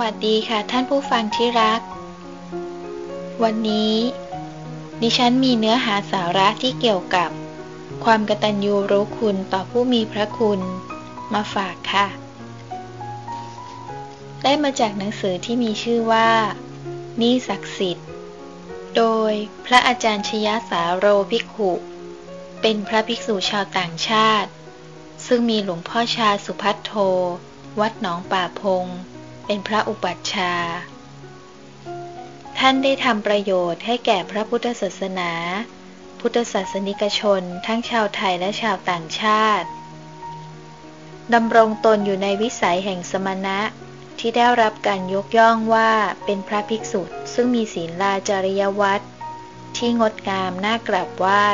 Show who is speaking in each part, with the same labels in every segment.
Speaker 1: วัสดีค่ะท่านผู้ฟังที่รัก วันนี้ ดิฉันมีเนื้อหาสาระที่เกี่ยวกับ ความกตัญญูรู้คุณต่อผู้มีพระคุณ มาฝากค่ะ ได้มาจากหนังสือที่มีชื่อว่า นี่ศักดิ์สิทธิ์ โดยพระอาจารย์ชยสาโรภิกขุ เป็นพระภิกษุชาวต่างชาติ ซึ่งมีหลวงพ่อชาสุพัทโท วัดหนองป่าพง เป็นพระอุปัชฌาย์ท่านได้ทำประโยชน์ให้แก่พระพุทธศาสนา พุทธศาสนิกชน ทั้งชาวไทยและชาวต่างชาติดำรงตนอยู่ในวิสัยแห่งสมณะ ที่ได้รับการยกย่องว่าเป็นพระภิกษุซึ่งมีศีลาจริยวัตรที่งดงามน่ากราบไหว้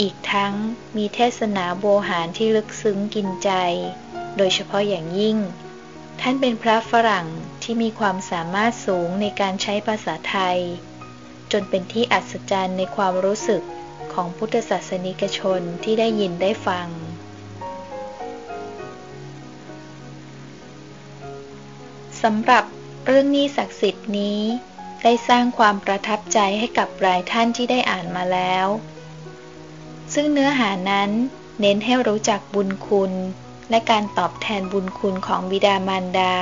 Speaker 1: อีกทั้งมีเทศนาโบหารที่ลึกซึ้งกินใจ โดยเฉพาะอย่างยิ่ง ท่านเป็นพระฝรั่งที่มีความสามารถสูงในการใช้ภาษาไทย จนเป็นที่อัศจรรย์ในความรู้สึกของพุทธศาสนิกชนที่ได้ยินได้ฟัง สำหรับเรื่องนี้ศักดิ์สิทธิ์นี้ ได้สร้างความประทับใจให้กับหลายท่านที่ได้อ่านมาแล้ว ซึ่งเนื้อหานั้นเน้นให้รู้จักบุญคุณ และการตอบแทนบุญคุณของบิดามารดา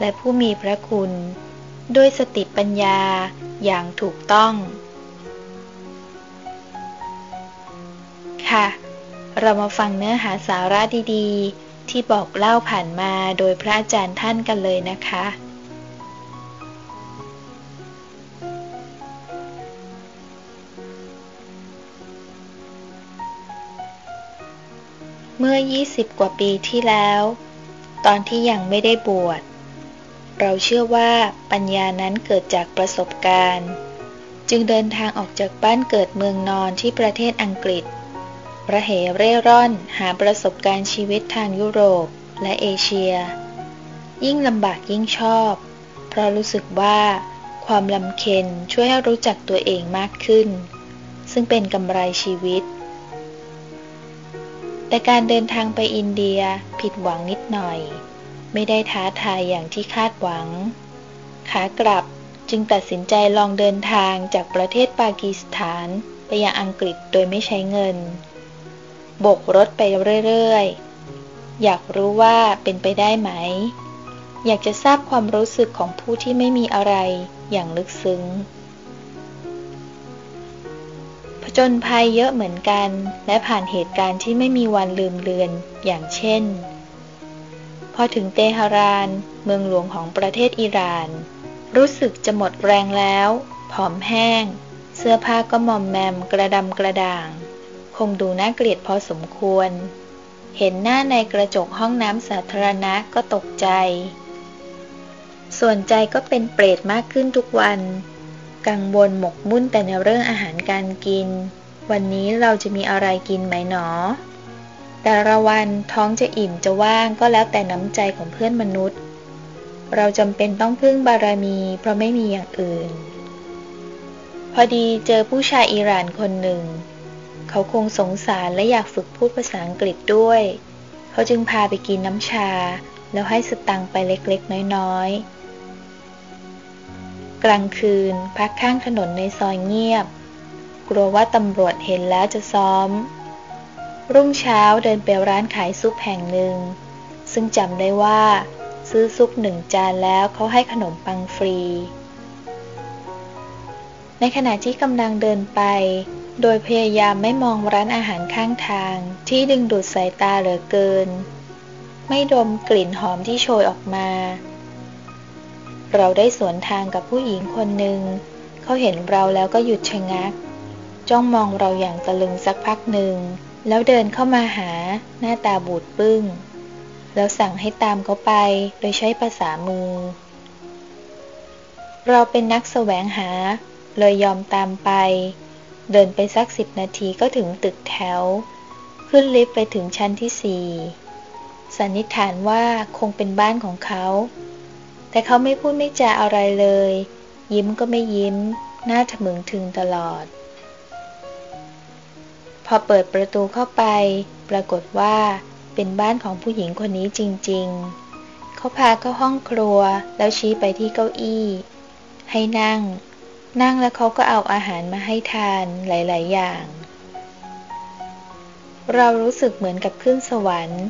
Speaker 1: และผู้มีพระคุณ ด้วยสติปัญญาอย่างถูกต้อง ค่ะ เรามาฟังเนื้อหาสาระดีๆ ที่บอกเล่าผ่านมาโดยพระอาจารย์ท่านกันเลยนะคะ เมื่อ 20 กว่าปีที่แล้ว ตอนที่ยังไม่ได้บวช เราเชื่อว่าปัญญานั้นเกิดจากประสบการณ์ จึงเดินทางออกจากบ้านเกิดเมืองนอนที่ประเทศอังกฤษ ประเหเร่ร่อนหาประสบการณ์ชีวิตทางยุโรปและเอเชีย ยิ่งลำบากยิ่งชอบ เพราะรู้สึกว่าความลำเค็นช่วยให้รู้จักตัวเองมากขึ้น ซึ่งเป็นกำไรชีวิต แต่การเดินทางไปอินเดียผิดหวังนิดหน่อย ไม่ได้ท้าทายอย่างที่คาดหวัง ขากลับจึงตัดสินใจลองเดินทางจากประเทศปากีสถานไปยังอังกฤษโดยไม่ใช้เงิน บกรถไปเรื่อยๆ อยากรู้ว่าเป็นไปได้ไหม อยากจะทราบความรู้สึกของผู้ที่ไม่มีอะไรอย่างลึกซึ้ง จญภัยเยอะเหมือนกัน และผ่านเหตุการณ์ที่ไม่มีวันลืมเลือน อย่างเช่น พอถึงเตหะราน เมืองหลวงของประเทศอิหร่าน รู้สึกจะหมดแรงแล้ว ผอมแห้ง เสื้อผ้าก็มอมแมมกระดำกระด่าง คงดูน่าเกลียดพอสมควร เห็นหน้าในกระจกห้องน้ำสาธารณะก็ตกใจ ส่วนใจก็เป็นเปรตมากขึ้นทุกวัน กังวลหมกมุ่นแต่ในเรื่องอาหารการกิน วันนี้เราจะมีอะไรกินไหมหนอ แต่ละวันท้องจะอิ่มจะว่างก็แล้วแต่น้ำใจของเพื่อนมนุษย์ เราจำเป็นต้องพึ่งบารมี เพราะไม่มีอย่างอื่น พอดีเจอผู้ชายอิหร่านคนหนึ่ง เขาคงสงสารและอยากฝึกพูดภาษาอังกฤษด้วย เขาจึงพาไปกินน้ำชา แล้วให้สตังไปเล็กๆ น้อยๆ กลางคืน พักข้างถนนในซอยเงียบ กลัวว่าตำรวจเห็นแล้วจะซ้อม รุ่งเช้าเดินไปร้านขายซุปแห่งหนึ่ง ซึ่งจำได้ว่า ซื้อซุปหนึ่งจานแล้วเขาให้ขนมปังฟรี ในขณะที่กำลังเดินไป โดยพยายามไม่มองร้านอาหารข้างทางที่ดึงดูดสายตาเหลือเกิน ไม่ดมกลิ่นหอมที่โชยออกมา เราได้สวนทางกับผู้หญิงคนหนึ่ง เขาเห็นเราแล้วก็หยุดชะงัก จ้องมองเราอย่างตะลึงสักพักหนึ่ง แล้วเดินเข้ามาหาหน้าตาบูดปึ้ง แล้วสั่งให้ตามเขาไปโดยใช้ภาษามือ เราเป็นนักแสวงหา เลยยอมตามไป เดินไปสักสิบนาทีก็ถึงตึกแถว ขึ้นลิฟต์ไปถึงชั้นที่สี่สันนิษฐานว่าคงเป็นบ้านของเขา แต่เขาไม่พูดไม่จาอะไรเลย ยิ้มก็ไม่ยิ้ม หน้าถมึงถึงตลอด พอเปิดประตูเข้าไป ปรากฏว่าเป็นบ้านของผู้หญิงคนนี้จริงๆเขาเขาพาเข้าห้องครัวแล้วชี้ไปที่เก้าอี้ ให้นั่ง นั่งแล้วเขาก็เอาอาหารมาให้ทานหลาย ๆ อย่าง เรารู้สึกเหมือนกับขึ้นสวรรค์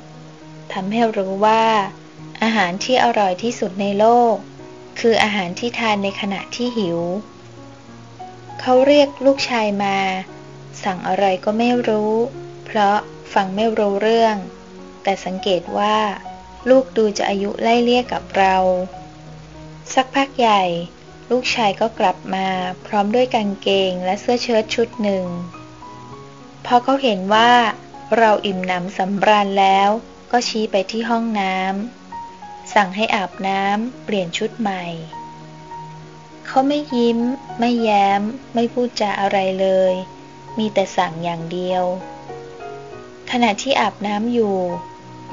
Speaker 1: ทำให้รู้ว่า อาหารที่อร่อยที่สุดในโลก คืออาหารที่ทานในขณะที่หิว เขาเรียกลูกชายมา สั่งอะไรก็ไม่รู้ เพราะฟังไม่รู้เรื่อง แต่สังเกตว่า ลูกดูจะอายุไล่เลี่ยกับเรา สักพักใหญ่ ลูกชายก็กลับมาพร้อมด้วยกางเกงและเสื้อเชิ้ตชุดหนึ่ง พอเขาเห็นว่าเราอิ่มหนำสำราญแล้วก็ชี้ไปที่ห้องน้ำ สั่งให้อาบน้ำเปลี่ยนชุดใหม่ เขาไม่ยิ้ม ไม่แย้ม ไม่พูดจาอะไรเลย มีแต่สั่งอย่างเดียว ขณะที่อาบน้ำอยู่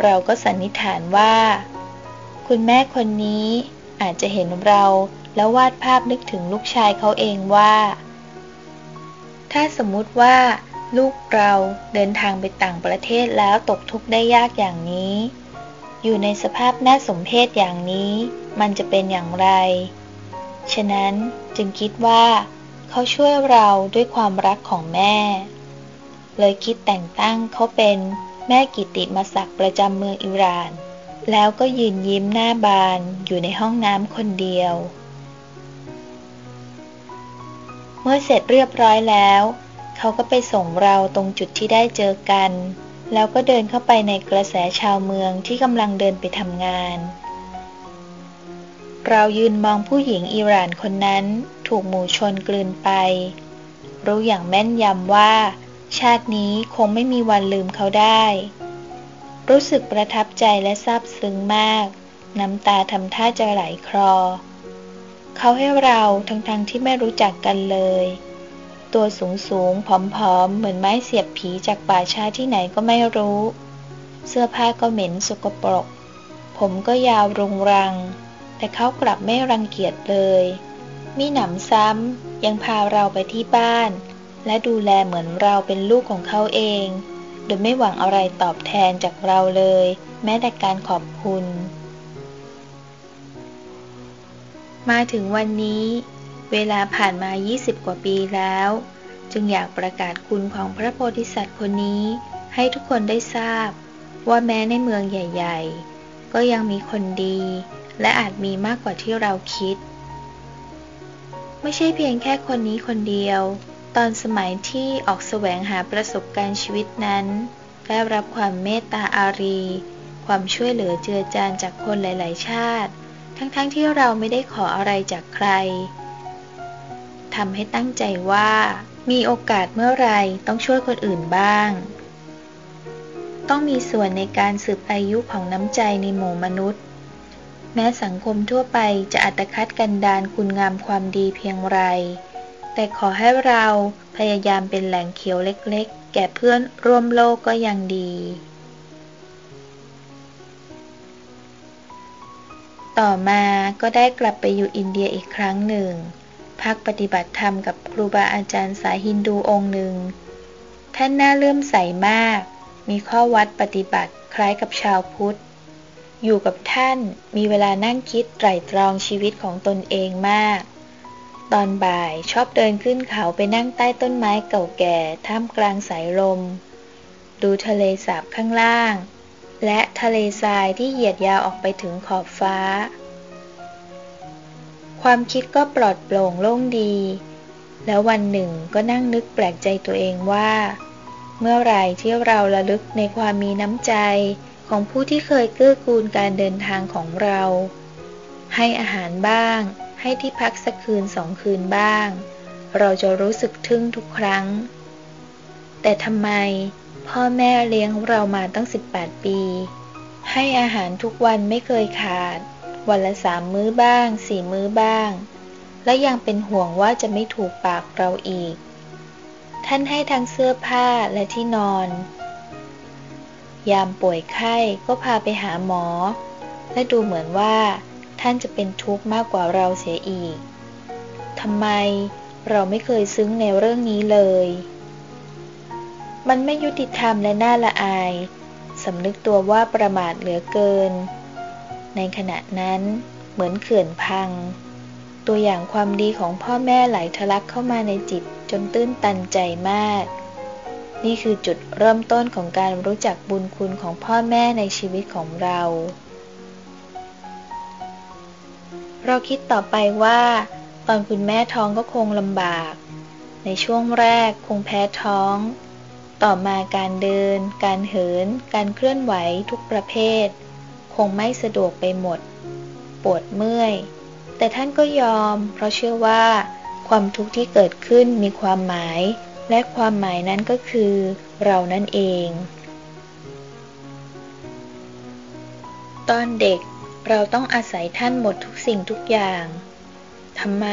Speaker 1: เราก็สันนิษฐานว่า คุณแม่คนนี้อาจจะเห็นเราแล้ววาดภาพนึกถึงลูกชายเขาเองว่า ถ้าสมมุติว่า ลูกเราเดินทางไปต่างประเทศแล้วตกทุกข์ได้ยากอย่างนี้ อยู่ในสภาพน่าสมเพชอย่างนี้ มันจะเป็นอย่างไร ฉะนั้นจึงคิดว่า เขาช่วยเราด้วยความรักของแม่ เลยคิดแต่งตั้งเขาเป็นแม่กิติมศักดิ์ประจำเมืองอิหร่าน แล้วก็ยืนยิ้มหน้าบานอยู่ในห้องน้ำคนเดียว เมื่อเสร็จเรียบร้อยแล้ว เขาก็ไปส่งเราตรงจุดที่ได้เจอกัน แล้วก็เดินเข้าไปในกระแสชาวเมืองที่กำลังเดินไปทำงาน เรายืนมองผู้หญิงอิหร่านคนนั้นถูกหมู่ชนกลืนไป รู้อย่างแม่นยำว่า ชาตินี้คงไม่มีวันลืมเขาได้ รู้สึกประทับใจและซาบซึ้งมาก น้ำตาทำท่าจะไหลคลอเขาให้เราทั้งๆทที่ไม่รู้จักกันเลย ตัวสูงสูงผอมๆ เหมือนไม้เสียบผีจากป่าช้าที่ไหนก็ไม่รู้ เสื้อผ้าก็เหม็นสกปรก ผมก็ยาวรุงรัง แต่เขากลับไม่รังเกียจเลย มีหนำซ้ำยังพาเราไปที่บ้าน และดูแลเหมือนเราเป็นลูกของเขาเอง โดยไม่หวังอะไรตอบแทนจากเราเลย แม้แต่การขอบคุณ มาถึงวันนี้ เวลาผ่านมา 20 กว่าปีแล้ว จึงอยากประกาศคุณของพระโพธิสัตว์คนนี้ให้ทุกคนได้ทราบ ว่าแม้ในเมืองใหญ่ ๆ ก็ยังมีคนดี และอาจมีมากกว่าที่เราคิด ไม่ใช่เพียงแค่คนนี้คนเดียว ตอนสมัยที่ออกแสวงหาประสบการณ์ชีวิตนั้นได้รับความเมตตาอารี ความช่วยเหลือเจือจานจากคนหลาย ๆ ชาติ ทั้งๆทที่เราไม่ได้ขออะไรจากใคร ทำให้ตั้งใจว่า มีโอกาสเมื่อไรต้องช่วยคนอื่นบ้าง ต้องมีส่วนในการสืบอายุของน้ำใจในหมู่มนุษย์ แม้สังคมทั่วไปจะอัตคัดกันดานคุณงามความดีเพียงไร แต่ขอให้เราพยายามเป็นแหล่งเขียวเล็กๆ แก่เพื่อนร่วมโลกก็ยังดีต่อมาก็ได้กลับไปอยู่อินเดียอีกครั้งหนึ่ง พักปฏิบัติธรรมกับครูบาอาจารย์สายฮินดูองค์หนึ่ง ท่านน่าเลื่อมใสมาก มีข้อวัดปฏิบัติคล้ายกับชาวพุทธ อยู่กับท่านมีเวลานั่งคิดไตรตรองชีวิตของตนเองมาก ตอนบ่ายชอบเดินขึ้นเขาไปนั่งใต้ต้นไม้เก่าแก่ท่ามกลางสายลม ดูทะเลสาบข้างล่าง และทะเลทรายที่เหยียดยาวออกไปถึงขอบฟ้า ความคิดก็ปลอดโปร่งโล่งดี แล้ววันหนึ่งก็นั่งนึกแปลกใจตัวเองว่า เมื่อไรที่เราระลึกในความมีน้ำใจของผู้ที่เคยเกื้อกูลการเดินทางของเรา ให้อาหารบ้าง ให้ที่พักสักคืนสองคืนบ้าง เราจะรู้สึกทึ่งทุกครั้ง แต่ทำไมพ่อแม่เลี้ยงเรามาตั้ง 18 ปี ให้อาหารทุกวันไม่เคยขาด วันละสามมื้อบ้างสี่มื้อบ้าง และยังเป็นห่วงว่าจะไม่ถูกปากเราอีก ท่านให้ทั้งเสื้อผ้าและที่นอน ยามป่วยไข้ก็พาไปหาหมอ และดูเหมือนว่า ท่านจะเป็นทุกข์มากกว่าเราเสียอีกทำไมเราไม่เคยซึ้งในเรื่องนี้เลย มันไม่ยุติธรรมและน่าละอายสำนึกตัวว่าประมาทเหลือเกิน ในขณะนั้นเหมือนเขื่อนพัง ตัวอย่างความดีของพ่อแม่ไหลทะลักเข้ามาในจิตจนตื้นตันใจมาก นี่คือจุดเริ่มต้นของการรู้จักบุญคุณของพ่อแม่ในชีวิตของเรา เราคิดต่อไปว่า ตอนคุณแม่ท้องก็คงลำบาก ในช่วงแรกคงแพ้ท้อง ต่อมาการเดิน การเหิน การเคลื่อนไหวทุกประเภท คงไม่สะดวกไปหมด ปวดเมื่อย แต่ท่านก็ยอม เพราะเชื่อว่า ความทุกข์ที่เกิดขึ้นมีความหมาย และความหมายนั้นก็คือ เรานั่นเอง ตอนเด็กเราต้องอาศัยท่านหมดทุกสิ่งทุกอย่างทำไม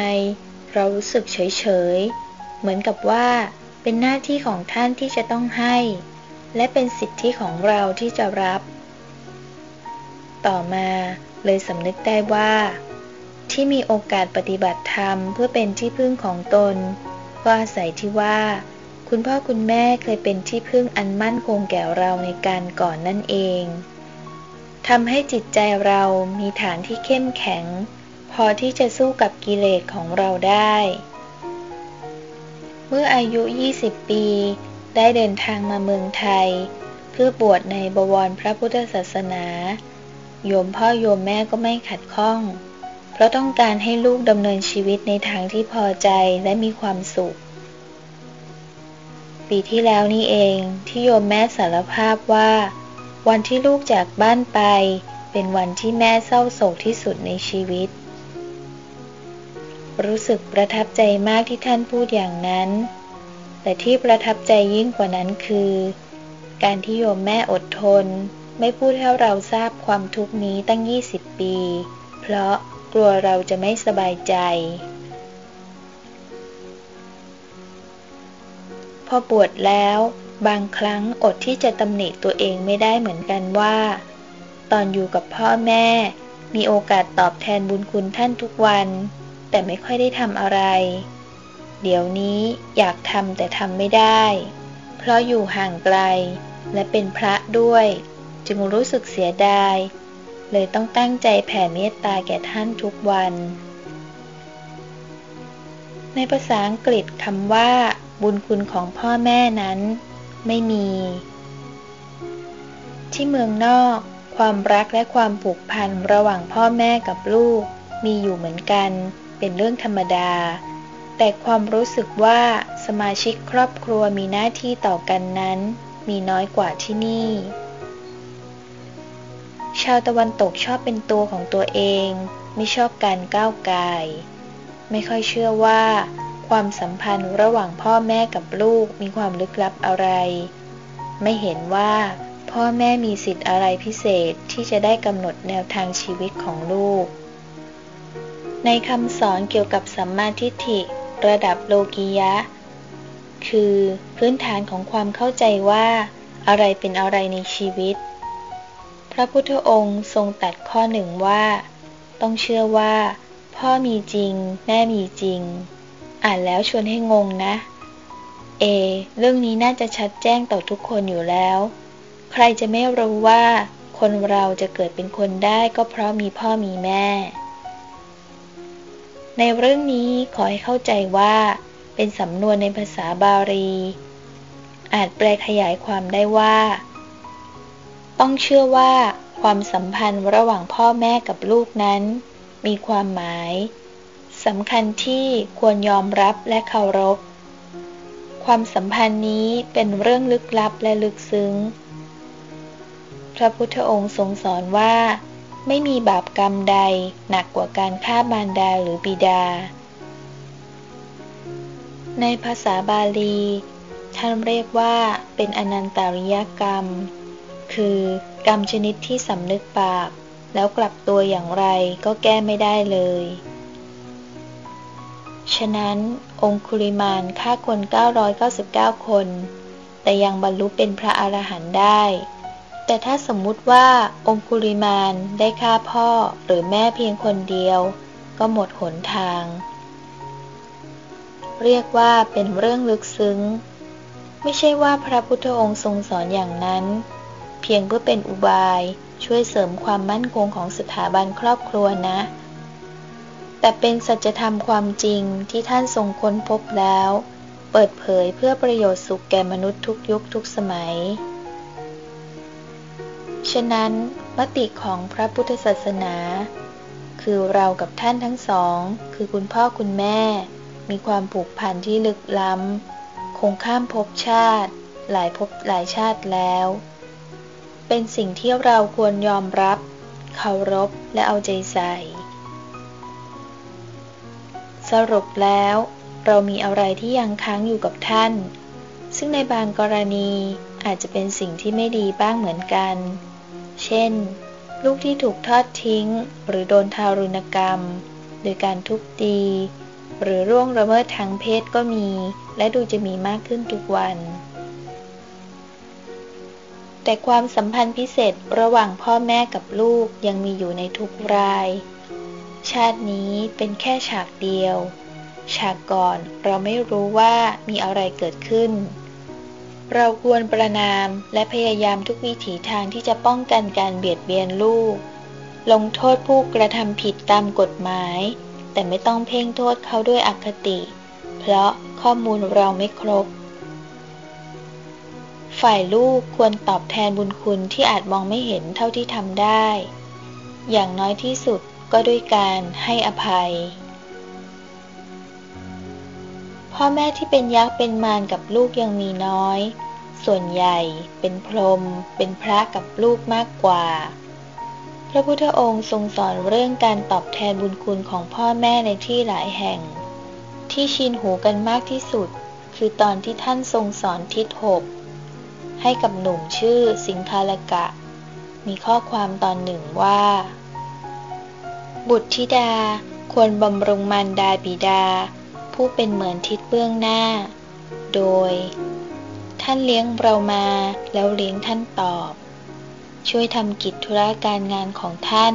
Speaker 1: เรารู้สึกเฉยๆเหมือนกับว่าเป็นหน้าที่ของท่านที่จะต้องให้ และเป็นสิทธิของเราที่จะรับ ต่อมาเลยสำนึกได้ว่า ที่มีโอกาสปฏิบัติธรรมเพื่อเป็นที่พึ่งของตน ก็อาศัยที่ว่า คุณพ่อคุณแม่เคยเป็นที่พึ่งอันมั่นคงแก่เราในการก่อนนั่นเองทำให้จิตใจเรามีฐานที่เข้มแข็ง พอที่จะสู้กับกิเลสของเราได้ เมื่ออายุ 20 ปี ได้เดินทางมาเมืองไทย เพื่อบวชในบวรพระพุทธศาสนา โยมพ่อโยมแม่ก็ไม่ขัดข้อง เพราะต้องการให้ลูกดำเนินชีวิตในทางที่พอใจและมีความสุข ปีที่แล้วนี่เองที่โยมแม่สารภาพว่า วันที่ลูกจากบ้านไป เป็นวันที่แม่เศร้าโศกที่สุดในชีวิต รู้สึกประทับใจมากที่ท่านพูดอย่างนั้น แต่ที่ประทับใจยิ่งกว่านั้นคือ การที่โยมแม่อดทน ไม่พูดให้เราทราบความทุกนี้ตั้ง 20 ปี เพราะกลัวเราจะไม่สบายใจ พอบวชแล้ว บางครั้งอดที่จะตำหนิตัวเองไม่ได้เหมือนกันว่า ตอนอยู่กับพ่อแม่ มีโอกาสตอบแทนบุญคุณท่านทุกวัน แต่ไม่ค่อยได้ทำอะไร เดี๋ยวนี้อยากทำแต่ทำไม่ได้ เพราะอยู่ห่างไกลและเป็นพระด้วย จึงรู้สึกเสียดาย เลยต้องตั้งใจแผ่เมตตาแก่ท่านทุกวัน ในภาษาอังกฤษคำว่า บุญคุณของพ่อแม่นั้น ไม่มี ที่เมืองนอก ความรักและความผูกพันระหว่างพ่อแม่กับลูก มีอยู่เหมือนกัน เป็นเรื่องธรรมดาแต่ความรู้สึกว่าสมาชิกครอบครัวมีหน้าที่ต่อกันนั้น มีน้อยกว่าที่นี่ ชาวตะวันตกชอบเป็นตัวของตัวเอง ไม่ชอบการก้าวไกายไม่ค่อยเชื่อว่า ความสัมพันธ์ระหว่างพ่อแม่กับลูกมีความลึกลับอะไร ไม่เห็นว่าพ่อแม่มีสิทธิ์อะไรพิเศษที่จะได้กำหนดแนวทางชีวิตของลูก ในคำสอนเกี่ยวกับสัมมาทิฏฐิ ระดับโลกียะ คือพื้นฐานของความเข้าใจว่า อะไรเป็นอะไรในชีวิต พระพุทธองค์ทรงตัดข้อหนึ่งว่า ต้องเชื่อว่า พ่อมีจริง แม่มีจริง อ่านแล้วชวนให้งงนะ เอ เรื่องนี้น่าจะชัดแจ้งต่อทุกคนอยู่แล้ว ใครจะไม่รู้ว่า คนเราจะเกิดเป็นคนได้ก็เพราะมีพ่อมีแม่ ในเรื่องนี้ขอให้เข้าใจว่า เป็นสำนวนในภาษาบาลีอาจแปลขยายความได้ว่า ต้องเชื่อว่าความสัมพันธ์ระหว่างพ่อแม่กับลูกนั้น มีความหมายสำคัญที่ควรยอมรับและเคารพ ความสัมพันธ์นี้เป็นเรื่องลึกลับและลึกซึ้ง พระพุทธองค์ทรงสอนว่า ไม่มีบาปกรรมใดหนักกว่าการฆ่ามารดาหรือบิดา ในภาษาบาลี ท่านเรียกว่าเป็นอนันตาริยกรรม คือกรรมชนิดที่สำนึกบาปแล้วกลับตัวอย่างไรก็แก้ไม่ได้เลย ฉะนั้น องคุลิมานฆ่าคน 999 คน แต่ยังบรรลุเป็นพระอรหันต์ได้ แต่ถ้าสมมุติว่าองคุลิมานได้ฆ่าพ่อหรือแม่เพียงคนเดียว ก็หมดหนทาง เรียกว่าเป็นเรื่องลึกซึ้ง ไม่ใช่ว่าพระพุทธองค์ทรงสอนอย่างนั้น พีพียงเพื่อเป็นอุบาย ช่วยเสริมความมั่นคงของสถาบันครอบครัวนะ แต่เป็นสัจธรรมความจริงที่ท่านทรงค้นพบแล้ว เปิดเผยเพื่อประโยชน์สุขแก่มนุษย์ทุกยุคทุกสมัย ฉะนั้นมติของพระพุทธศาสนา คือเรากับท่านทั้งสอง คือคุณพ่อคุณแม่ มีความผูกพันที่ลึกล้ำคงข้ามภพชาติ หลายภพหลายชาติแล้ว เป็นสิ่งที่เราควรยอมรับ เคารพ และเอาใจใส่ สรุปแล้ว เรามีอะไรที่ยังค้างอยู่กับท่าน ซึ่งในบางกรณีอาจจะเป็นสิ่งที่ไม่ดีบ้างเหมือนกัน เช่น ลูกที่ถูกทอดทิ้ง หรือโดนทารุณกรรม โดยการทุบตี หรือร่วงละเมิดทางเพศก็มี และดูจะมีมากขึ้นทุกวัน แต่ความสัมพันธ์พิเศษระหว่างพ่อแม่กับลูกยังมีอยู่ในทุกราย ชาตินี้เป็นแค่ฉากเดียว ฉากก่อนเราไม่รู้ว่ามีอะไรเกิดขึ้น เราควรประนามและพยายามทุกวิถีทางที่จะป้องกันการเบียดเบียนลูก ลงโทษผู้กระทำผิดตามกฎหมาย แต่ไม่ต้องเพ่งโทษเขาด้วยอคติ เพราะข้อมูลเราไม่ครบ ฝ่ายลูกควรตอบแทนบุญคุณที่อาจมองไม่เห็นเท่าที่ทำได้ อย่างน้อยที่สุดก็ด้วยการให้อภัย พ่อแม่ที่เป็นยักษ์เป็นมารกับลูกยังมีน้อย ส่วนใหญ่เป็นพรหมเป็นพระกับลูกมากกว่า พระพุทธองค์ทรงสอนเรื่องการตอบแทนบุญคุณของพ่อแม่ในที่หลายแห่ง ที่ชินหูกันมากที่สุด คือตอนที่ท่านทรงสอนทิศหก ให้กับหนุ่มชื่อสิงคาลกะ มีข้อความตอนหนึ่งว่า บุตรธิดาควรบำรุงมารดาบิดา ผู้เป็นเหมือนทิศเบื้องหน้า โดย ท่านเลี้ยงเรามาแล้วเลี้ยงท่านตอบ ช่วยทำกิจธุระการงานของท่าน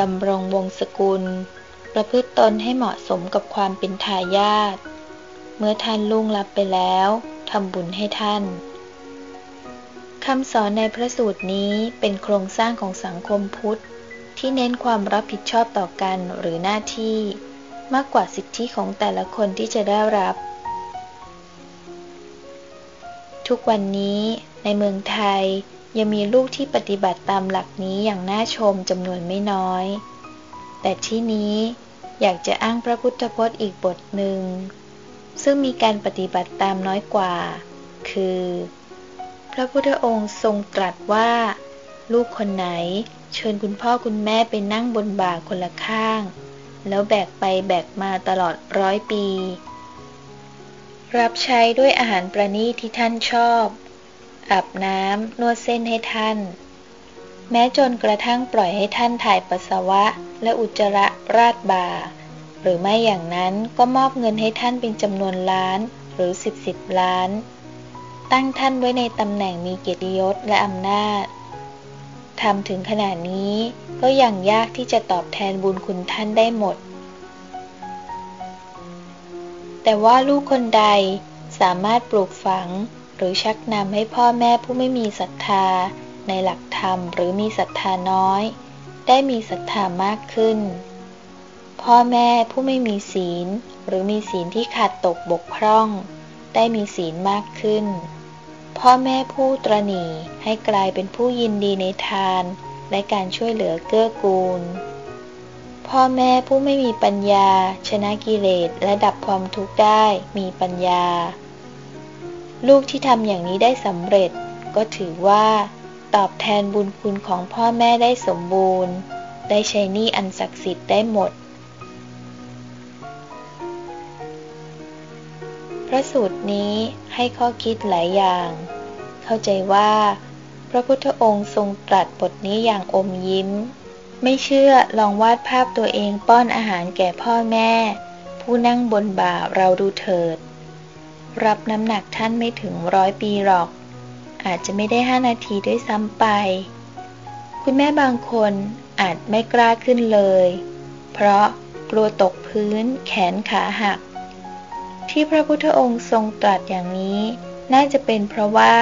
Speaker 1: ดำรงวงศกุล ประพฤติตนให้เหมาะสมกับความเป็นทายาทเมื่อท่านลุ่งลับไปแล้วทำบุญให้ท่าน คำสอนในพระสูตรนี้เป็นโครงสร้างของสังคมพุทธ ที่เน้นความรับผิดชอบต่อกันหรือหน้าที่ มากกว่าสิทธิของแต่ละคนที่จะได้รับ ทุกวันนี้ในเมืองไทยยังมีลูกที่ปฏิบัติตามหลักนี้อย่างน่าชมจำนวนไม่น้อย แต่ที่นี้อยากจะอ้างพระพุทธพจน์อีกบทหนึ่ง ซึ่งมีการปฏิบัติตามน้อยกว่า คือ ระพุทธองค์ทรงตรัสว่า ลูกคนไหน เชิญคุณพ่อคุณแม่ไปนั่งบนบ่าคนละข้าง แล้วแบกไปแบกมาตลอดร้อยปี รับใช้ด้วยอาหารประณีตที่ท่านชอบอาบน้ำนวดเส้นให้ท่าน แม้จนกระทั่งปล่อยให้ท่านถ่ายปัสสาวะ และอุจจาระราดบ่า หรือไม่อย่างนั้นก็มอบเงินให้ท่านเป็นจำนวนล้านหรือสิบสิบล้าน ตั้งท่านไว้ในตำแหน่งมีเกียรติยศและอำนาจทำถึงขนาดนี้ก็ยังยากที่จะตอบแทนบุญคุณท่านได้หมด แต่ว่าลูกคนใดสามารถปลูกฝังหรือชักนำให้พ่อแม่ผู้ไม่มีศรัทธา ในหลักธรรมหรือมีศรัทธาน้อย ได้มีศรัทธามากขึ้น พ่อแม่ผู้ไม่มีศีล หรือมีศีลที่ขาดตกบกพร่อง ได้มีศีลมากขึ้น พ่อแม่ผู้ตรณีให้กลายเป็นผู้ยินดีในทาน และการช่วยเหลือเกื้อกูล พ่อแม่ผู้ไม่มีปัญญา ชนะกิเลสและดับความทุกข์ได้มีปัญญา ลูกที่ทำอย่างนี้ได้สำเร็จ ก็ถือว่าตอบแทนบุญคุณของพ่อแม่ได้สมบูรณ์ ได้ใช้หนี้อันศักดิ์สิทธิ์ได้หมด พระสูตรนี้ให้ข้อคิดหลายอย่าง เข้าใจว่า พระพุทธองค์ทรงตรัสบทนี้อย่างอมยิ้ม ไม่เชื่อลองวาดภาพตัวเองป้อนอาหารแก่พ่อแม่ ผู้นั่งบนบ่าเราดูเถิด รับน้ำหนักท่านไม่ถึงร้อยปีหรอก อาจจะไม่ได้ห้านาทีด้วยซ้ำไป คุณแม่บางคนอาจไม่กล้าขึ้นเลย เพราะกลัวตกพื้นแขนขาหัก ที่พระพุทธองค์ทรงตรัสอย่างนี้ น่าจะเป็นเพราะว่า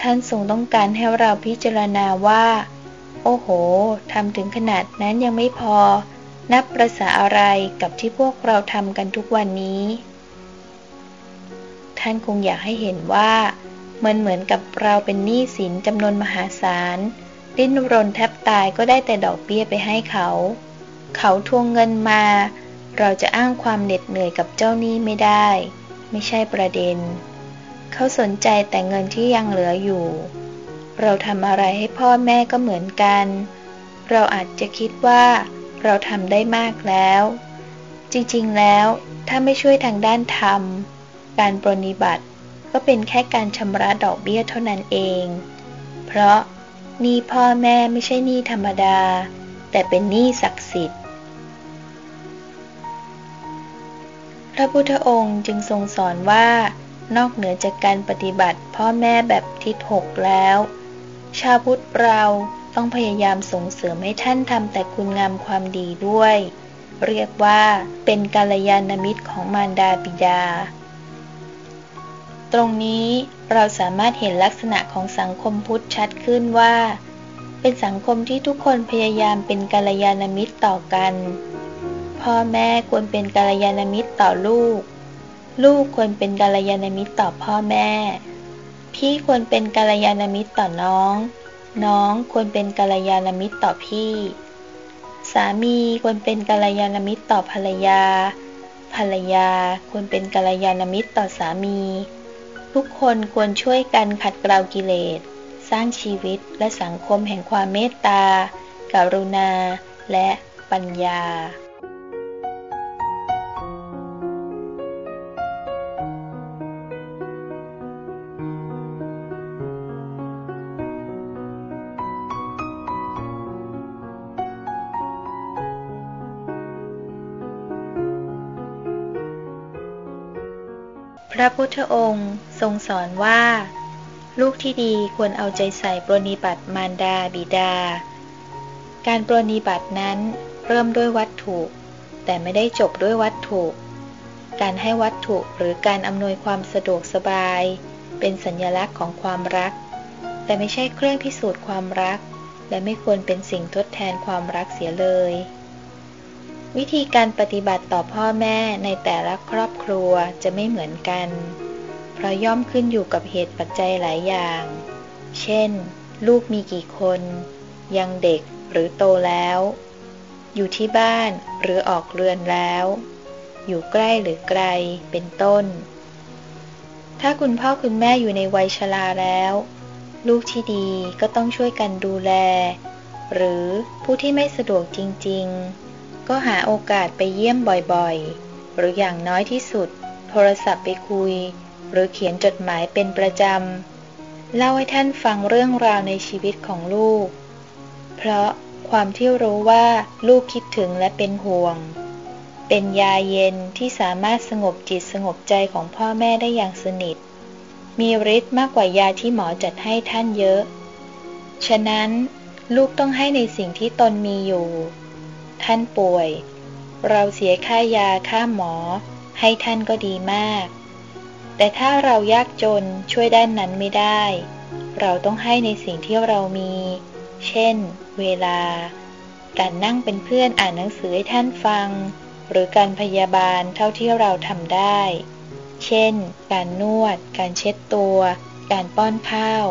Speaker 1: ท่านทรงต้องการให้เราพิจารณาว่า โอ้โหทำถึงขนาดนั้นยังไม่พอ นับประษาอะไรกับที่พวกเราทำกันทุกวันนี้ ท่านคงอยากให้เห็นว่ามันเหมือนกับเราเป็นหนี้สินจำนวนมหาศาลดิ้นรนแทบตายก็ได้แต่ดอกเบี้ยไปให้เขา เขาทวงเงินมา เราจะอ้างความเหน็ดเหนื่อยกับเจ้าหนี้ไม่ได้ ไม่ใช่ประเด็น เขาสนใจแต่เงินที่ยังเหลืออยู่ เราทำอะไรให้พ่อแม่ก็เหมือนกัน เราอาจจะคิดว่า เราทำได้มากแล้ว จริงๆแล้วถ้าไม่ช่วยทางด้านธรรม การปรนิบัติ ก็เป็นแค่การชำระดอกเบี้ยเท่านั้นเอง เพราะหนี้พ่อแม่ไม่ใช่หนี้ธรรมดา แต่เป็นหนี้ศักดิ์สิทธิ์ ระพุทธองค์จึงทรงสอนว่า นอกเหนือจากการปฏิบัติพ่อแม่แบบทิศหกแล้ว ชาวพุทธเราต้องพยายามส่งเสริมให้ท่านทำแต่คุณงามความดีด้วย เรียกว่าเป็นกาลยานมิตรของมารดาบิดา ตรงนี้เราสามารถเห็นลักษณะของสังคมพุทธชัดขึ้นว่า เป็นสังคมที่ทุกคนพยายามเป็นกาลยานมิตรต่อกัน พ่อแม่ควรเป็นกาลยานมิตรต่อลูก ลูกควรเป็นกาลยานมิตรต่อพ่อแม่ พี่ควรเป็นกาลยานมิตรต่อน้อง น้องควรเป็นกาลยานมิตรต่อพี่ สามีควรเป็นกาลยานมิตรต่อภรรยา ภรรยาควรเป็นกาลยานมิตรต่อสามี ทุกคนควรช่วยกันขัดเกลากิเลส สร้างชีวิตและสังคมแห่งความเมตตากรุณา และปัญญา ระพุทธองค์ทรงสอนว่า ลูกที่ดีควรเอาใจใส่ปรนิบัติมารดาบิดา การปรนิบัตินั้นเริ่มด้วยวัตถุ แต่ไม่ได้จบด้วยวัตถุ การให้วัตถุหรือการอำนวยความสะดวกสบาย เป็นสัญลักษณ์ของความรัก แต่ไม่ใช่เครื่องพิสูจน์ความรัก และไม่ควรเป็นสิ่งทดแทนความรักเสียเลย วิธีการปฏิบัติต่อพ่อแม่ในแต่ละครอบครัวจะไม่เหมือนกัน เพราะย่อมขึ้นอยู่กับเหตุปัจจัยหลายอย่าง เช่น ลูกมีกี่คน ยังเด็กหรือโตแล้ว อยู่ที่บ้านหรือออกเรือนแล้ว อยู่ใกล้หรือไกลเป็นต้น ถ้าคุณพ่อคุณแม่อยู่ในวัยชราแล้ว ลูกที่ดีก็ต้องช่วยกันดูแล หรือผู้ที่ไม่สะดวกจริง ๆ ก็หาโอกาสไปเยี่ยมบ่อยๆ หรืออย่างน้อยที่สุด โทรศัพท์ไปคุย หรือเขียนจดหมายเป็นประจำ เล่าให้ท่านฟังเรื่องราวในชีวิตของลูก เพราะความที่รู้ว่าลูกคิดถึงและเป็นห่วง เป็นยาเย็นที่สามารถสงบจิตสงบใจของพ่อแม่ได้อย่างสนิท มีฤทธิ์มากกว่ายาที่หมอจัดให้ท่านเยอะ ฉะนั้นลูกต้องให้ในสิ่งที่ตนมีอยู่ ท่านป่วย เราเสียค่ายาค่าหมอ ให้ท่านก็ดีมาก แต่ถ้าเรายากจนช่วยด้านนั้นไม่ได้ เราต้องให้ในสิ่งที่เรามี เช่น เวลา การนั่งเป็นเพื่อนอ่านหนังสือให้ท่านฟัง หรือการพยาบาลเท่าที่เราทำได้ เช่น การนวด การเช็ดตัว การป้อนข้าว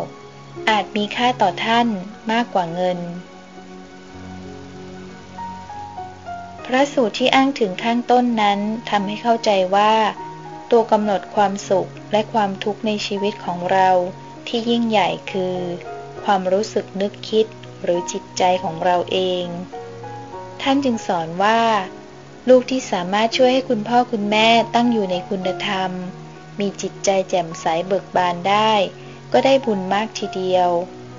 Speaker 1: อาจมีค่าต่อท่านมากกว่าเงิน พระสูตรที่อ้างถึงข้างต้นนั้นทำให้เข้าใจว่า ตัวกำหนดความสุขและความทุกข์ในชีวิตของเราที่ยิ่งใหญ่คือ ความรู้สึกนึกคิดหรือจิตใจของเราเอง ท่านจึงสอนว่า ลูกที่สามารถช่วยให้คุณพ่อคุณแม่ตั้งอยู่ในคุณธรรม มีจิตใจแจ่มใสเบิกบานได้ ก็ได้บุญมากทีเดียว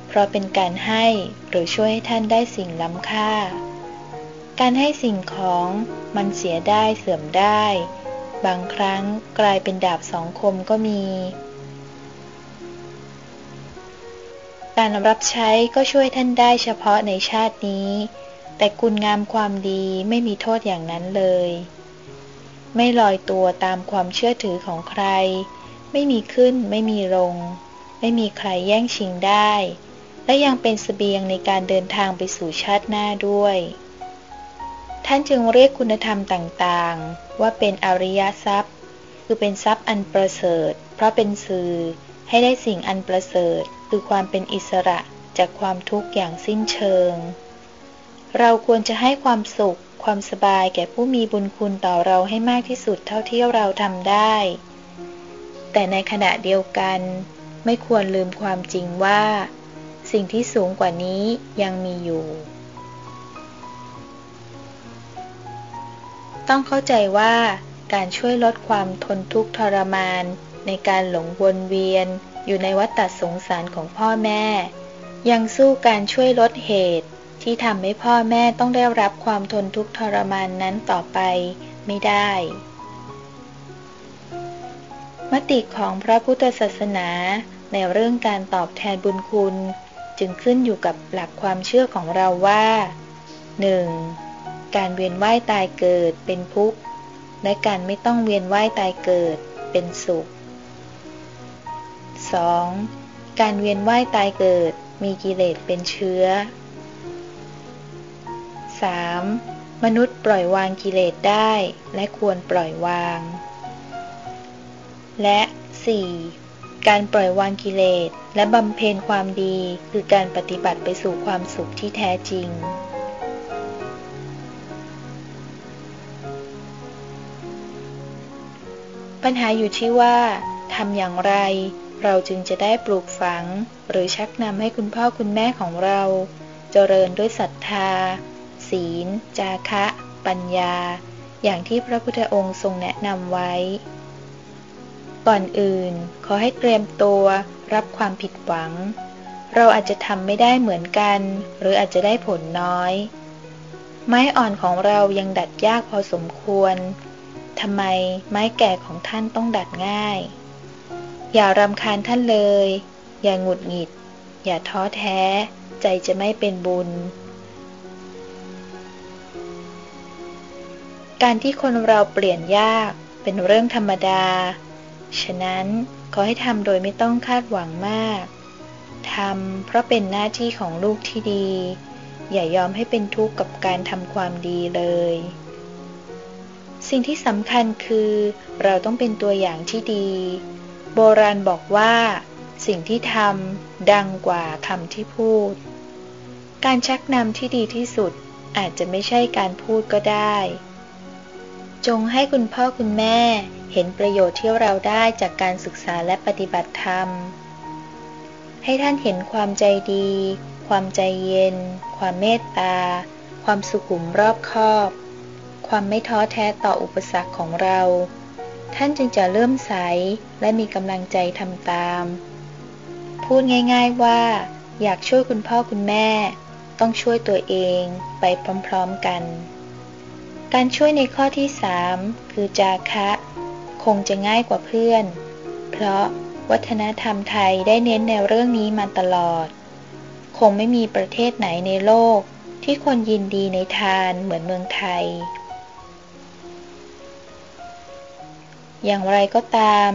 Speaker 1: เพราะเป็นการให้หรือช่วยให้ท่านได้สิ่งล้ำค่า การให้สิ่งของมันเสียได้เสื่อมได้ บางครั้งกลายเป็นดาบสองคมก็มี การรับใช้ก็ช่วยท่านได้เฉพาะในชาตินี้ แต่คุณงามความดีไม่มีโทษอย่างนั้นเลย ไม่ลอยตัวตามความเชื่อถือของใคร ไม่มีขึ้นไม่มีลง ไม่มีใครแย่งชิงได้ และยังเป็นสเสบียงในการเดินทางไปสู่ชาติหน้าด้วย ท่านจึงเรียกคุณธรรมต่างๆ ว่าเป็นอริยทรัพย์ คือเป็นทรัพย์อันประเสริฐ เพราะเป็นสื่อให้ได้สิ่งอันประเสริฐ คือความเป็นอิสระจากความทุกข์อย่างสิ้นเชิง เราควรจะให้ความสุข ความสบายแก่ผู้มีบุญคุณต่อเราให้มากที่สุดเท่าที่เราทำได้ แต่ในขณะเดียวกัน ไม่ควรลืมความจริงว่า สิ่งที่สูงกว่านี้ยังมีอยู่ ต้องเข้าใจว่าการช่วยลดความทนทุกข์ทรมาน ในการหลงวนเวียน อยู่ในวัฏฏสงสารของพ่อแม่ ยังสู้การช่วยลดเหตุ ที่ทำให้พ่อแม่ต้องได้รับความทนทุกข์ทรมานนั้นต่อไปไม่ได้ มติของพระพุทธศาสนาในเรื่องการตอบแทนบุญคุณ จึงขึ้นอยู่กับหลักความเชื่อของเราว่า 1. การเวียนว่ายตายเกิดเป็นทุกข์ และการไม่ต้องเวียนว่ายตายเกิดเป็นสุข 2. การเวียนว่ายตายเกิดมีกิเลสเป็นเชื้อ 3. มนุษย์ปล่อยวางกิเลสได้และควรปล่อยวาง และ 4. การปล่อยวางกิเลสและบำเพ็ญความดีคือการปฏิบัติไปสู่ความสุขที่แท้จริง ปัญหาอยู่ที่ว่าทำอย่างไร เราจึงจะได้ปลูกฝัง หรือชักนำให้คุณพ่อคุณแม่ของเรา เจริญด้วยศรัทธา ศีล จาคะ ปัญญา อย่างที่พระพุทธองค์ทรงแนะนำไว้ ก่อนอื่น ขอให้เตรียมตัวรับความผิดหวัง เราอาจจะทำไม่ได้เหมือนกัน หรืออาจจะได้ผลน้อย ไม้อ่อนของเรายังดัดยากพอสมควร ทำไมไม้แก่ของท่านต้องดัดง่าย อย่ารำคาญท่านเลย อย่าหงุดหงิด อย่าท้อแท้ ใจจะไม่เป็นบุญ การที่คนเราเปลี่ยนยากเป็นเรื่องธรรมดา ฉะนั้นขอให้ทำโดยไม่ต้องคาดหวังมากทำเพราะเป็นหน้าที่ของลูกที่ดี อย่ายอมให้เป็นทุกข์กับการทำความดีเลย สิ่งที่สำคัญคือเราต้องเป็นตัวอย่างที่ดี โบราณบอกว่า สิ่งที่ทำดังกว่าคำที่พูด การชักนำที่ดีที่สุดอาจจะไม่ใช่การพูดก็ได้ จงให้คุณพ่อคุณแม่เห็นประโยชน์ที่เราได้จากการศึกษาและปฏิบัติธรรม ให้ท่านเห็นความใจดี ความใจเย็น ความเมตตา ความสุขุมรอบคอบ ความไม่ท้อแท้ต่ออุปสรรคของเรา ท่านจึงจะเริ่มใสและมีกำลังใจทำตาม พูดง่ายๆว่า อยากช่วยคุณพ่อคุณแม่ ต้องช่วยตัวเองไปพร้อมๆกัน การช่วยในข้อที่สามคือจาคะ คงจะง่ายกว่าเพื่อน เพราะวัฒนธรรมไทยได้เน้นแนวเรื่องนี้มาตลอด คงไม่มีประเทศไหนในโลกที่คนยินดีในทานเหมือนเมืองไทย อย่างไรก็ตาม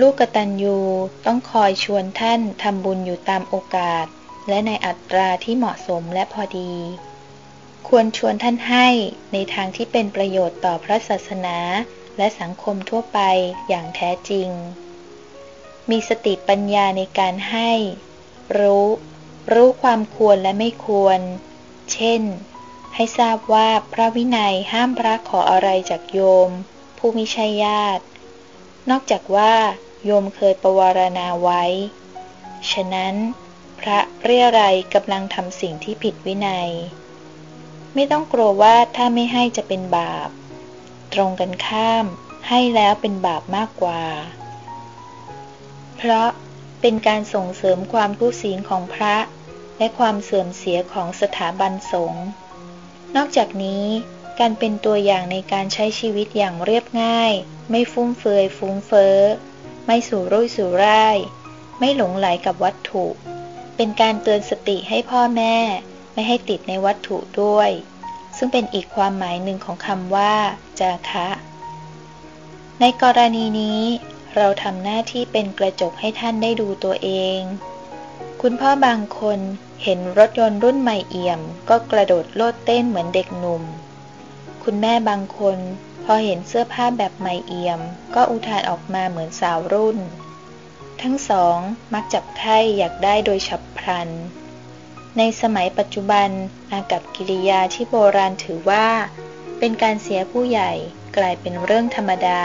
Speaker 1: ลูกกตัญญูต้องคอยชวนท่านทำบุญอยู่ตามโอกาส และในอัตราที่เหมาะสมและพอดี ควรชวนท่านให้ในทางที่เป็นประโยชน์ต่อพระศาสนา และสังคมทั่วไปอย่างแท้จริง มีสติปัญญาในการให้ รู้ รู้ความควรและไม่ควร เช่นให้ทราบว่าพระวินัยห้ามพระขออะไรจากโยม ผู้มิใช่ญาติ นอกจากว่าโยมเคยประวารณาไว้ ฉะนั้น พระเรียไรกำลังทำสิ่งที่ผิดวินัย ไม่ต้องกลัวว่าถ้าไม่ให้จะเป็นบาป ตรงกันข้ามให้แล้วเป็นบาปมากกว่า เพราะเป็นการส่งเสริมความทุศีลของพระ และความเสื่อมเสียของสถาบันสงฆ์ นอกจากนี้ การเป็นตัวอย่างในการใช้ชีวิตอย่างเรียบง่าย ไม่ฟุ่มเฟือยฟุ้งเฟ้อ ไม่สู่รุ่ยสู่ร่าย ไม่หลงไหลกับวัตถุ เป็นการเตือนสติให้พ่อแม่ ไม่ให้ติดในวัตถุด้วย ซึ่งเป็นอีกความหมายหนึ่งของคำว่า จาคะ ในกรณีนี้ เราทำหน้าที่เป็นกระจกให้ท่านได้ดูตัวเอง คุณพ่อบางคนเห็นรถยนต์รุ่นใหม่เอี่ยม ก็กระโดดโลดเต้นเหมือนเด็กหนุ่ม คุณแม่บางคน พอเห็นเสื้อผ้าแบบใหม่เอี่ยม ก็อุทานออกมาเหมือนสาวรุ่น ทั้งสองมักจับไข้อยากได้โดยฉับพลัน ในสมัยปัจจุบันอากับกิริยาที่โบราณถือว่า เป็นการเสียผู้ใหญ่กลายเป็นเรื่องธรรมดา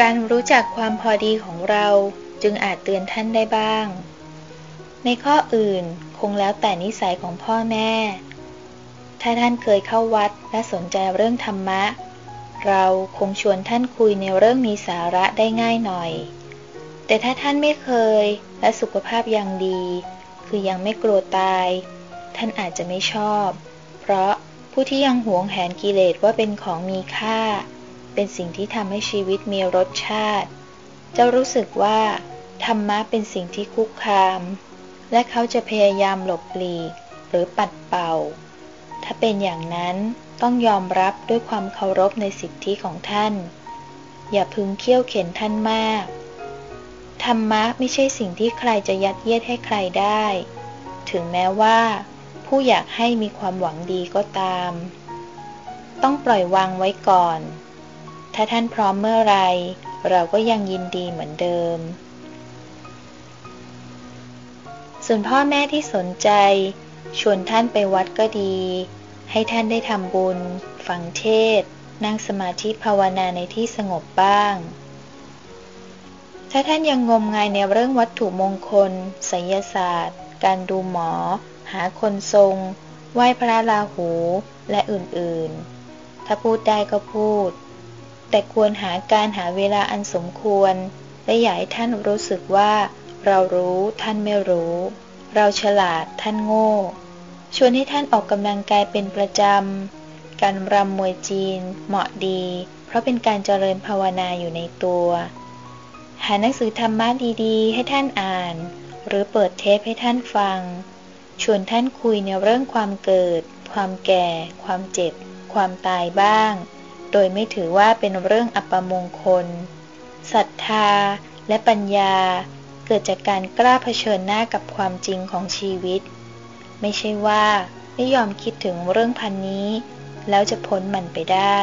Speaker 1: การรู้จักความพอดีของเราจึงอาจเตือนท่านได้บ้าง ในข้ออื่น คงแล้วแต่นิสัยของพ่อแม่ ถ้าท่านเคยเข้าวัดและสนใจเรื่องธรรมะ เราคงชวนท่านคุยในเรื่องมีสาระได้ง่ายหน่อย แต่ถ้าท่านไม่เคยและสุขภาพยังดี คือยังไม่กลัวตาย ท่านอาจจะไม่ชอบ เพราะผู้ที่ยังหวงแหนกิเลสว่าเป็นของมีค่า เป็นสิ่งที่ทำให้ชีวิตมีรสชาติจ้ารู้สึกว่าธรรมะเป็นสิ่งที่คุกคาม และเขาจะพยายามหลบหลีกหรือปัดเป่า ถ้าเป็นอย่างนั้นต้องยอมรับด้วยความเคารพในสิทธิของท่าน อย่าพึงเคี่ยวเข็นท่านมาก ธรรมะไม่ใช่สิ่งที่ใครจะยัดเยียดให้ใครได้ ถึงแม้ว่า ผู้อยากให้มีความหวังดีก็ตาม ต้องปล่อยวางไว้ก่อน ถ้าท่านพร้อมเมื่อไร เราก็ยังยินดีเหมือนเดิม ส่วนพ่อแม่ที่สนใจ ชวนท่านไปวัดก็ดี ให้ท่านได้ทำบุญฟังเทศ นั่งสมาธิภาวนาในที่สงบบ้าง ถ้าท่านยังงมงายในเรื่องวัตถุมงคลศิลศาสตร์ การดูหมอ หาคนทรง ไหว้พระราหู และอื่นๆ ถ้าพูดได้ก็พูด แต่ควรหาการหาเวลาอันสมควร และอย่าให้ท่านรู้สึกว่า เรารู้ท่านไม่รู้ เราฉลาดท่านโง่ ชวนให้ท่านออกกำลังกายเป็นประจำ การรำมวยจีน เหมาะดี เพราะเป็นการเจริญภาวนาอยู่ในตัว หาหนังสือธรรมะดีๆ ให้ท่านอ่าน หรือเปิดเทปให้ท่านฟัง ชวนท่านคุยในเรื่องความเกิด ความแก่ ความเจ็บ ความตายบ้าง โดยไม่ถือว่าเป็นเรื่องอัปมงคลศรัทธาและปัญญา เกิดจากการกล้าเผชิญหน้ากับความจริงของชีวิต ไม่ใช่ว่าไม่ยอมคิดถึงเรื่องพันนี้ แล้วจะพ้นมันไปได้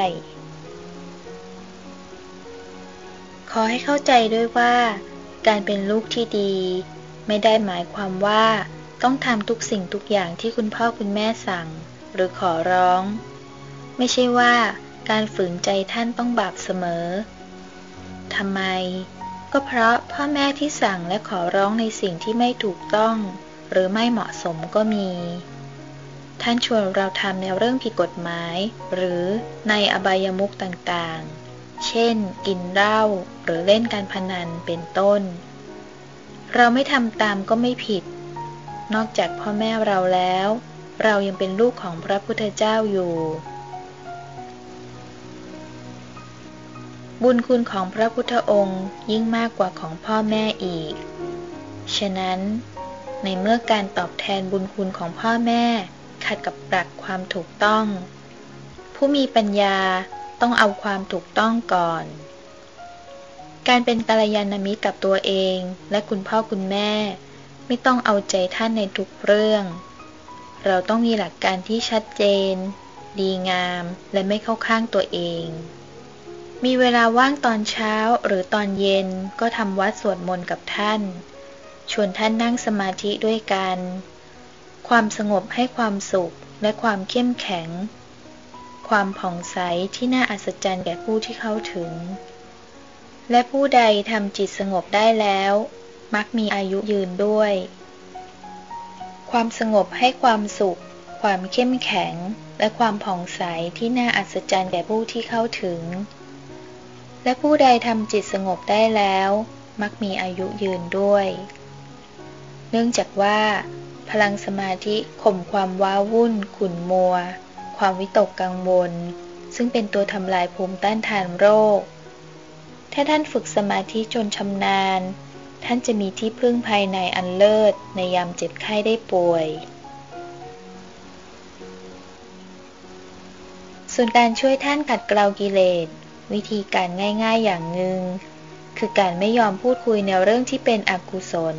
Speaker 1: ขอให้เข้าใจด้วยว่า การเป็นลูกที่ดี ไม่ได้หมายความว่าต้องทำทุกสิ่งทุกอย่างที่คุณพ่อคุณแม่สั่ง หรือขอร้อง ไม่ใช่ว่าการฝืนใจท่านต้องบาปเสมอทำไม ก็เพราะพ่อแม่ที่สั่งและขอร้องในสิ่งที่ไม่ถูกต้อง หรือไม่เหมาะสมก็มี ท่านชวนเราทำในเรื่องผิดกฎหมาย หรือในอบายมุขต่างๆ เช่น กินเหล้าหรือเล่นการพนันเป็นต้น เราไม่ทำตามก็ไม่ผิด นอกจากพ่อแม่เราแล้ว เรายังเป็นลูกของพระพุทธเจ้าอยู่ บุญคุณของพระพุทธองค์ยิ่งมากกว่าของพ่อแม่อีก ฉะนั้น ในเมื่อการตอบแทนบุญคุณของพ่อแม่ขัดกับปรักความถูกต้อง ผู้มีปัญญาต้องเอาความถูกต้องก่อน การเป็นกัลยาณมิตรกับตัวเองและคุณพ่อคุณแม่ ไม่ต้องเอาใจท่านในทุกเรื่อง เราต้องมีหลักการที่ชัดเจน ดีงามและไม่เข้าข้างตัวเอง มีเวลาว่างตอนเช้าหรือตอนเย็นก็ทำวัดสวดมนต์กับท่าน ชวนท่านนั่งสมาธิด้วยกัน ความสงบให้ความสุขและความเข้มแข็ง ความผ่องใสที่น่าอัศจรรย์แก่ผู้ที่เข้าถึง และผู้ใดทำจิตสงบได้แล้ว มักมีอายุยืนด้วย ความสงบให้ความสุข ความเข้มแข็ง และความผ่องใสที่น่าอัศจรรย์แก่ผู้ที่เข้าถึง และผู้ใดทำจิตสงบได้แล้ว มักมีอายุยืนด้วย เนื่องจากว่า พลังสมาธิข่มความว้าวุ่น ขุ่นมัว ความวิตกกังวล ซึ่งเป็นตัวทำลายภูมิต้านทานโรค ถ้าท่านฝึกสมาธิจนชำนาญ ท่านจะมีที่พึ่งภายในอันเลิศในยามเจ็บไข้ได้ป่วยส่วนการช่วยท่านขัดเกลากิเลส วิธีการง่ายๆอย่างหนึ่งคือการไม่ยอมพูดคุยในเรื่องที่เป็นอกุศล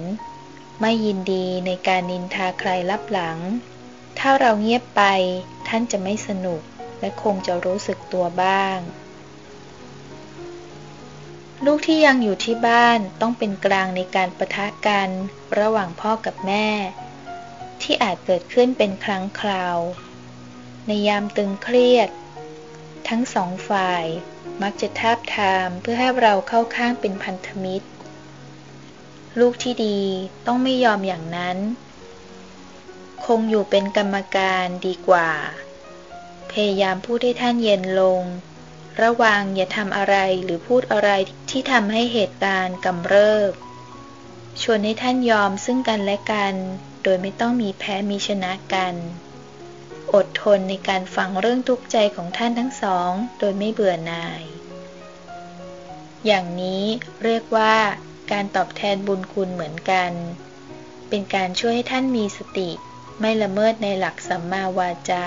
Speaker 1: ไม่ยินดีในการนินทาใครลับหลัง ถ้าเราเงียบไปท่านจะไม่สนุกและคงจะรู้สึกตัวบ้าง ลูกที่ยังอยู่ที่บ้านต้องเป็นกลางในการประทะกันระหว่างพ่อกับแม่ ที่อาจเกิดขึ้นเป็นครั้งคราว ในยามตึงเครียด ทั้งสองฝ่าย มักจะทาบทามเพื่อให้เราเข้าข้างเป็นพันธมิตร ลูกที่ดีต้องไม่ยอมอย่างนั้น คงอยู่เป็นกรรมการดีกว่า พยายามพูดให้ท่านเย็นลง ระวังอย่าทำอะไรหรือพูดอะไรที่ทำให้เหตุการณ์กำเริบ ชวนให้ท่านยอมซึ่งกันและกัน โดยไม่ต้องมีแพ้มีชนะกัน อดทนในการฟังเรื่องทุกข์ใจของท่านทั้งสอง โดยไม่เบื่อหน่าย อย่างนี้เรียกว่าการตอบแทนบุญคุณเหมือนกัน เป็นการช่วยให้ท่านมีสติ ไม่ละเมิดในหลักสัมมาวาจา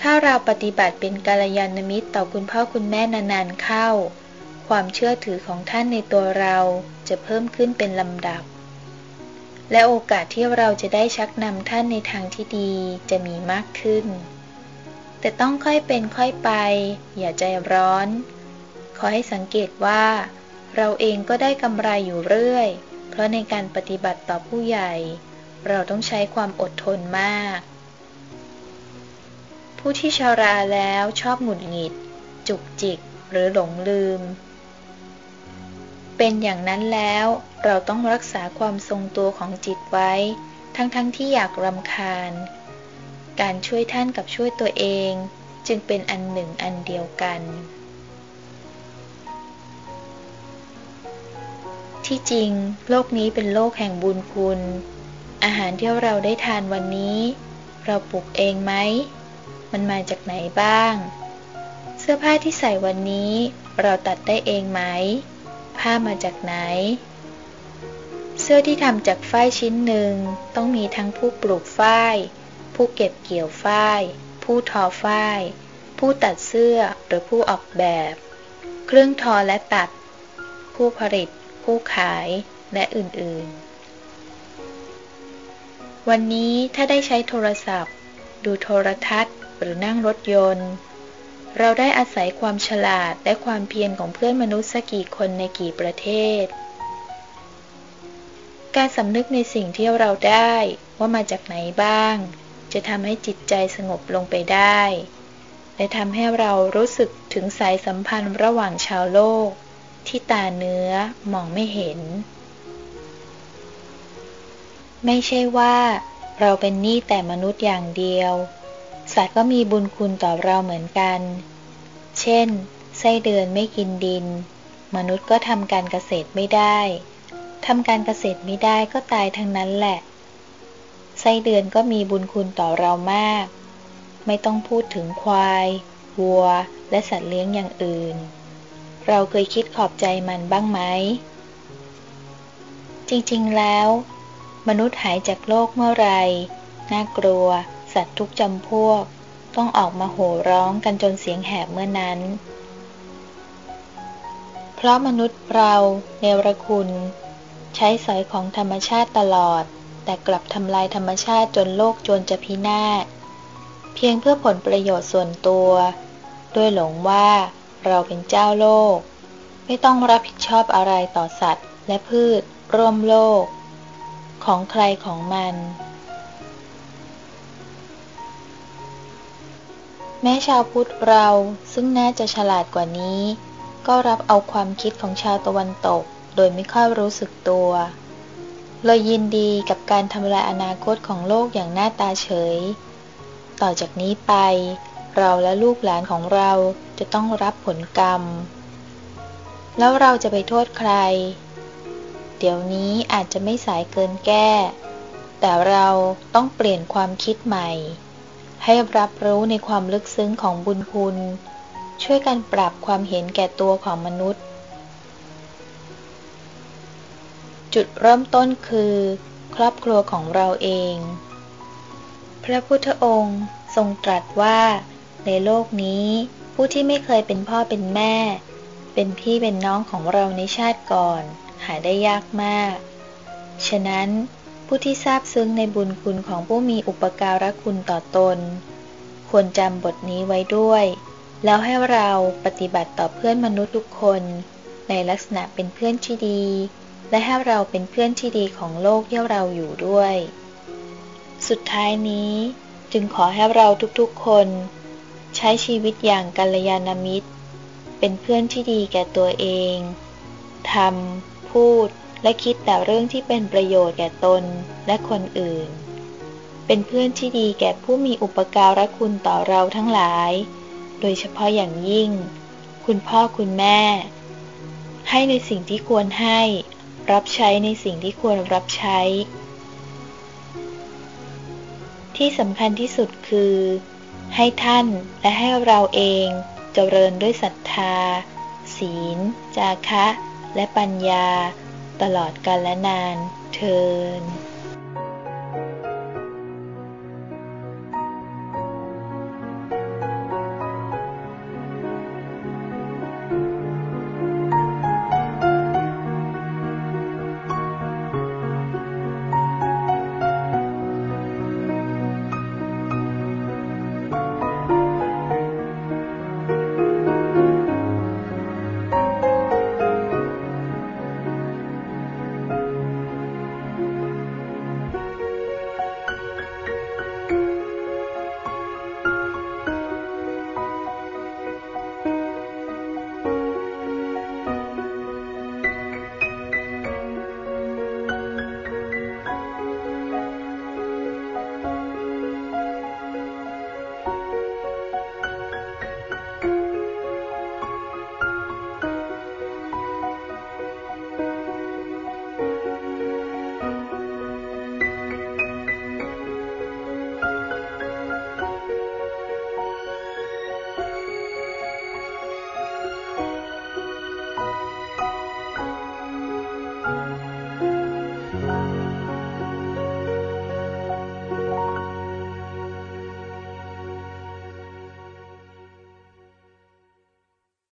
Speaker 1: ถ้าเราปฏิบัติเป็นกาลยานมิตรต่อคุณพ่อคุณแม่นานๆเข้า ความเชื่อถือของท่านในตัวเราจะเพิ่มขึ้นเป็นลำดับ และโอกาสที่เราจะได้ชักนำท่านในทางที่ดีจะมีมากขึ้น แต่ต้องค่อยเป็นค่อยไป อย่าใจร้อน ขอให้สังเกตว่า เราเองก็ได้กำไรอยู่เรื่อย เพราะในการปฏิบัติต่อผู้ใหญ่ เราต้องใช้ความอดทนมาก ผู้ที่ชาราแล้วชอบหงุดหงิด จุกจิกหรือหลงลืม เป็นอย่างนั้นแล้วเราต้องรักษาความทรงตัวของจิตไว้ ทั้งๆทที่อยากรำคาญ การช่วยท่านกับช่วยตัวเองจึงเป็นอันหนึ่งอันเดียวกัน ที่จริง โลกนี้เป็นโลกแห่งบุญคุณ อาหารที่เราได้ทานวันนี้ เราปลูกเองไหม มันมาจากไหนบ้าง เสื้อผ้าที่ใส่วันนี้ เราตัดได้เองไหม ผ้ามาจากไหน เสื้อที่ทำจากฝ้ายชิ้นหนึ่ง ต้องมีทั้งผู้ปลูกฝ้าย ผู้เก็บเกี่ยวฝ้าย ผู้ทอฝ้าย ผู้ตัดเสื้อหรือผู้ออกแบบ เครื่องทอและตัด ผู้ผลิต ผู้ขายและอื่น ๆ วันนี้ถ้าได้ใช้โทรศัพท์ ดูโทรทัศน์ หรือนั่งรถยนต์ เราได้อาศัยความฉลาดและความเพียรของเพื่อนมนุษย์สักกี่คนในกี่ประเทศ การสำนึกในสิ่งที่เราได้ว่ามาจากไหนบ้าง จะทำให้จิตใจสงบลงไปได้ และทำให้เรารู้สึกถึงสายสัมพันธ์ระหว่างชาวโลก ที่ตาเนื้อมองไม่เห็น ไม่ใช่ว่าเราเป็นหนี้แต่มนุษย์อย่างเดียว สัตว์ก็มีบุญคุณต่อเราเหมือนกัน เช่น ไส้เดือนไม่กินดิน มนุษย์ก็ทำการเกษตรไม่ได้ทำการเกษตรไม่ได้ก็ตายทั้งนั้นแหละ ไส้เดือนก็มีบุญคุณต่อเรามาก ไม่ต้องพูดถึงควาย วัว และสัตว์เลี้ยงอย่างอื่น เราเคยคิดขอบใจมันบ้างไหม จริงๆแล้ว มนุษย์หายจากโลกเมื่อไร น่ากลัว สัตว์ทุกจำพวก ต้องออกมาโห่ร้องกันจนเสียงแหบเมื่อนั้น เพราะมนุษย์เราเนรคุณ ใช้สอยของธรรมชาติตลอด แต่กลับทำลายธรรมชาติจนโลกจนจะพินาศเพียงเพื่อผลประโยชน์ส่วนตัว ด้วยหลงว่าเราเป็นเจ้าโลก ไม่ต้องรับผิดชอบอะไรต่อสัตว์และพืชร่วมโลก ของใครของมัน แม้ชาวพุทธเราซึ่งน่าจะฉลาดกว่านี้ ก็รับเอาความคิดของชาวตะวันตก โดยไม่ค่อยรู้สึกตัว เลยยินดีกับการทำลายอนาคตของโลกอย่างหน้าตาเฉย ต่อจากนี้ไป เราและลูกหลานของเราจะต้องรับผลกรรม แล้วเราจะไปโทษใคร เดี๋ยวนี้อาจจะไม่สายเกินแก้ แต่เราต้องเปลี่ยนความคิดใหม่ ให้รับรู้ในความลึกซึ้งของบุญคุณ ช่วยกันปรับความเห็นแก่ตัวของมนุษย์ จุดเริ่มต้นคือ ครอบครัวของเราเอง พระพุทธองค์ทรงตรัสว่า ในโลกนี้ ผู้ที่ไม่เคยเป็นพ่อเป็นแม่ เป็นพี่เป็นน้องของเราในชาติก่อน หาได้ยากมาก ฉะนั้น ผู้ที่ทราบซึ้งในบุญคุณของผู้มีอุปการะคุณต่อตน ควรจำบทนี้ไว้ด้วย แล้วให้เราปฏิบัติต่อเพื่อนมนุษย์ทุกคน ในลักษณะเป็นเพื่อนที่ดี และให้เราเป็นเพื่อนที่ดีของโลกที่เราอยู่ด้วย สุดท้ายนี้จึงขอให้เราทุกๆคน ใช้ชีวิตอย่างกัลยาณมิตร เป็นเพื่อนที่ดีแก่ตัวเองทำพูด และคิดแต่เรื่องที่เป็นประโยชน์แก่ตนและคนอื่น เป็นเพื่อนที่ดีแก่ผู้มีอุปการะคุณต่อเราทั้งหลาย โดยเฉพาะอย่างยิ่ง คุณพ่อคุณแม่ ให้ในสิ่งที่ควรให้ รับใช้ในสิ่งที่ควรรับใช้ ที่สำคัญที่สุดคือ ให้ท่านและให้เราเองเจริญด้วยศรัทธา ศีล จาคะ และปัญญา ตลอดกาลและนานเทิน